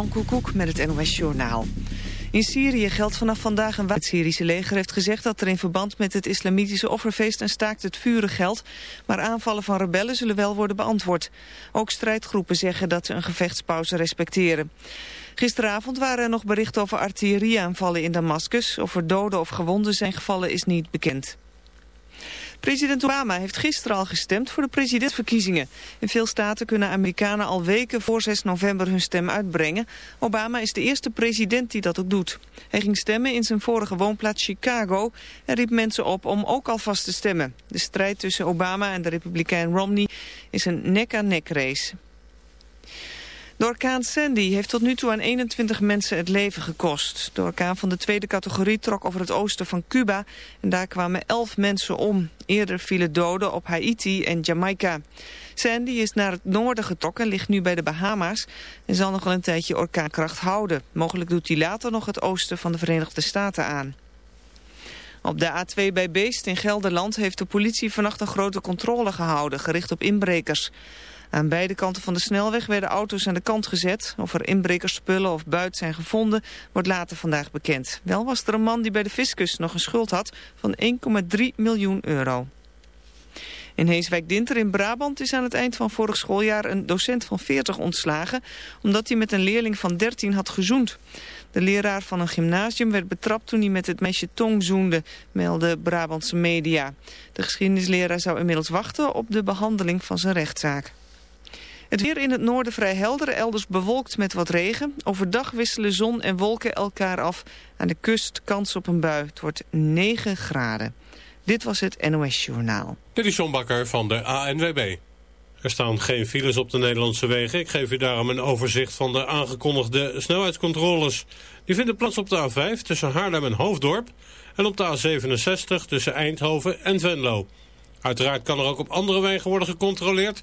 Jan Koekoek met het NOS Journaal. In Syrië geldt vanaf vandaag een Het Syrische leger heeft gezegd dat er in verband met het islamitische offerfeest een staakt het vuren geldt. Maar aanvallen van rebellen zullen wel worden beantwoord. Ook strijdgroepen zeggen dat ze een gevechtspauze respecteren. Gisteravond waren er nog berichten over artillerieaanvallen in Damascus. Of er doden of gewonden zijn gevallen is niet bekend. President Obama heeft gisteren al gestemd voor de presidentsverkiezingen. In veel staten kunnen Amerikanen al weken voor 6 november hun stem uitbrengen. Obama is de eerste president die dat ook doet. Hij ging stemmen in zijn vorige woonplaats Chicago en riep mensen op om ook alvast te stemmen. De strijd tussen Obama en de republikein Romney is een nek-aan-nek -nek race. De orkaan Sandy heeft tot nu toe aan 21 mensen het leven gekost. De orkaan van de tweede categorie trok over het oosten van Cuba en daar kwamen 11 mensen om. Eerder vielen doden op Haiti en Jamaica. Sandy is naar het noorden getrokken en ligt nu bij de Bahama's en zal nog wel een tijdje orkaankracht houden. Mogelijk doet hij later nog het oosten van de Verenigde Staten aan. Op de A2 bij Beest in Gelderland heeft de politie vannacht een grote controle gehouden, gericht op inbrekers. Aan beide kanten van de snelweg werden auto's aan de kant gezet. Of er inbrekersspullen of buit zijn gevonden, wordt later vandaag bekend. Wel was er een man die bij de fiscus nog een schuld had van 1,3 miljoen euro. In Heeswijk-Dinter in Brabant is aan het eind van vorig schooljaar een docent van 40 ontslagen, omdat hij met een leerling van 13 had gezoend. De leraar van een gymnasium werd betrapt toen hij met het meisje tong zoende, meldde Brabantse media. De geschiedenisleraar zou inmiddels wachten op de behandeling van zijn rechtszaak. Het weer in het noorden vrij helder, elders bewolkt met wat regen. Overdag wisselen zon en wolken elkaar af. Aan de kust kans op een bui. Het wordt 9 graden. Dit was het NOS Journaal. Dit is John Bakker van de ANWB. Er staan geen files op de Nederlandse wegen. Ik geef u daarom een overzicht van de aangekondigde snelheidscontroles. Die vinden plaats op de A5 tussen Haarlem en Hoofddorp... en op de A67 tussen Eindhoven en Venlo. Uiteraard kan er ook op andere wegen worden gecontroleerd...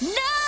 No!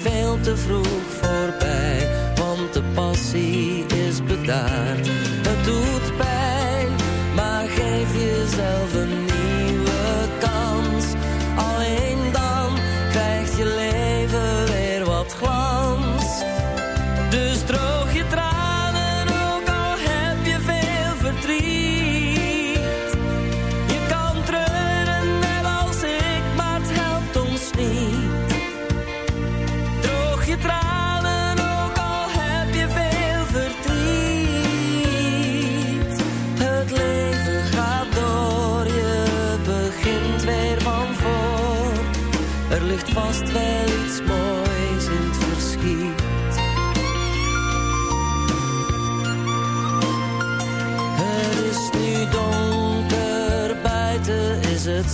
veel te vroeg voorbij, want de passie is bedaard. Het doet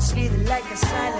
Sleeping like a silent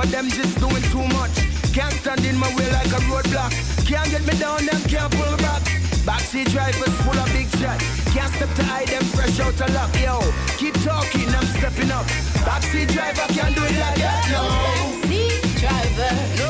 for them just doing too much. Can't stand in my way like a roadblock. Can't get me down, and can't pull back. Backseat drivers full of big shots. Can't step to hide them fresh out of luck. Yo, keep talking, I'm stepping up. Backseat driver can't do it like that. No, backseat driver. No.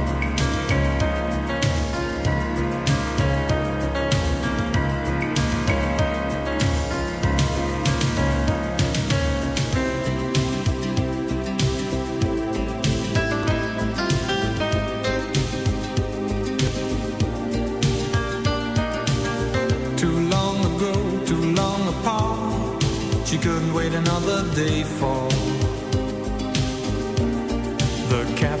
wait another day for the cap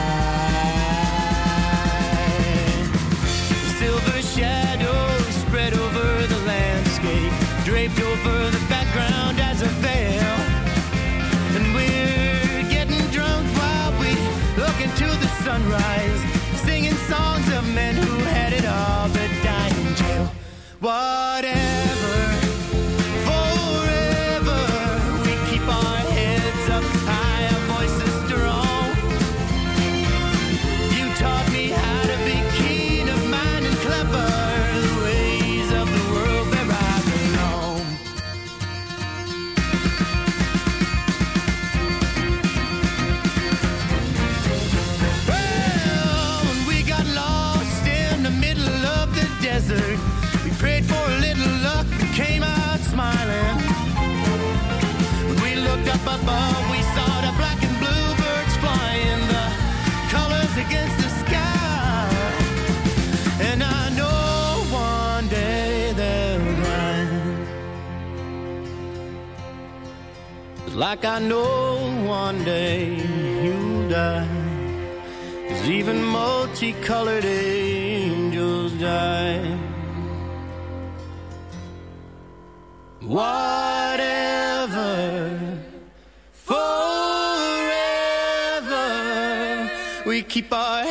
Why? Like I know one day you'll die. Cause even multicolored angels die. Whatever, keep our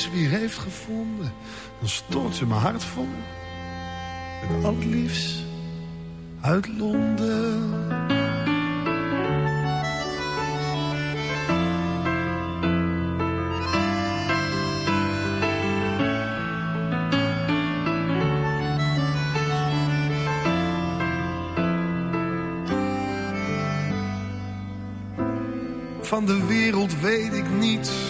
huis weer heeft gevonden, dan stort ze mijn hart vol met al uit Londen. Van de wereld weet ik niets.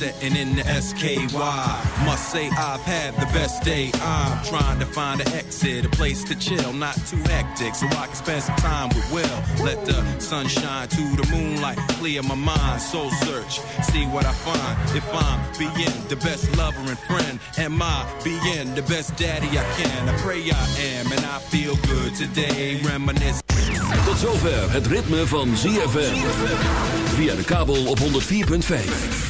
Setting in the SKY. Must say I've had the best day. I'm trying to find an exit, a place to chill, not too hectic, so I can spend some time with Will. Let the sunshine to the moonlight clear my mind. Soul search, see what I find. If I'm being the best lover and friend, am I being the best daddy I can? I pray I am, and I feel good today. Reminisce. Tot zover het ritme van ZFM. Via de kabel op 104.5.